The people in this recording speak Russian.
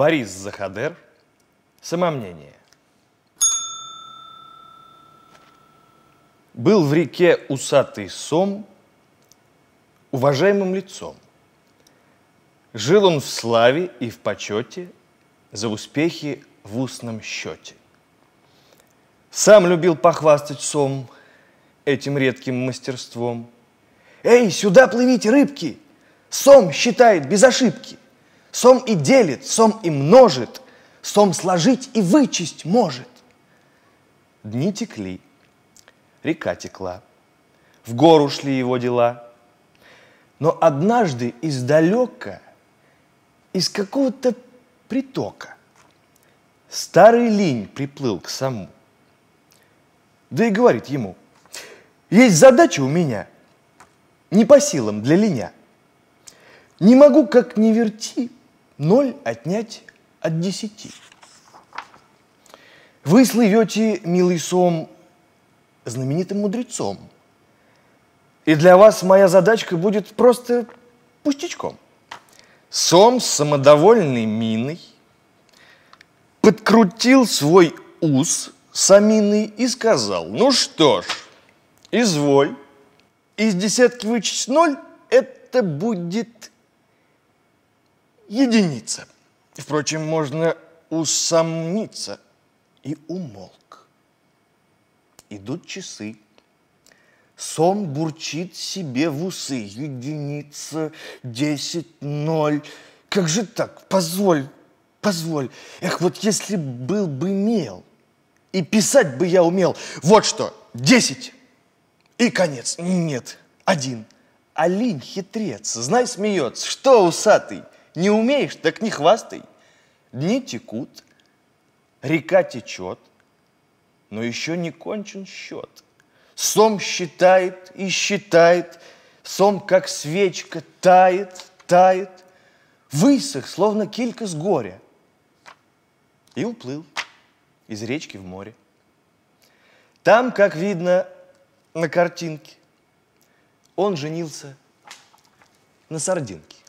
Борис Захадер. Самомнение. Был в реке усатый сом уважаемым лицом. Жил он в славе и в почете за успехи в устном счете. Сам любил похвастать сом этим редким мастерством. Эй, сюда плывите, рыбки! Сом считает без ошибки. Сом и делит, сом и множит, сом сложить и вычесть может. Дни текли, река текла, в гору шли его дела. Но однажды издалека, из какого-то притока, старый линь приплыл к саму. Да и говорит ему, есть задача у меня, не по силам для линя. Не могу, как ни верти, ноль отнять от десяти. Вы слывете, милый сом, знаменитым мудрецом. И для вас моя задачка будет просто пустячком. Сом с самодовольной миной подкрутил свой ус саминой и сказал, ну что ж, изволь, из десятки вычесть ноль, это будет единица. Впрочем, можно усомниться и умолк. Идут часы. Сом бурчит себе в усы. Единица, десять, ноль. Как же так? Позволь, позволь. Эх, вот если был бы мел, и писать бы я умел. Вот что, десять. И конец. Нет, один. Алинь хитрец, знай, смеется. Что, усатый, не умеешь, так не хвастай. Дни текут, река течет, но еще не кончен счет. Сом считает и считает, сом, как свечка, тает, тает, высох, словно килька с горя, и уплыл из речки в море. Там, как видно на картинке, он женился на сардинке.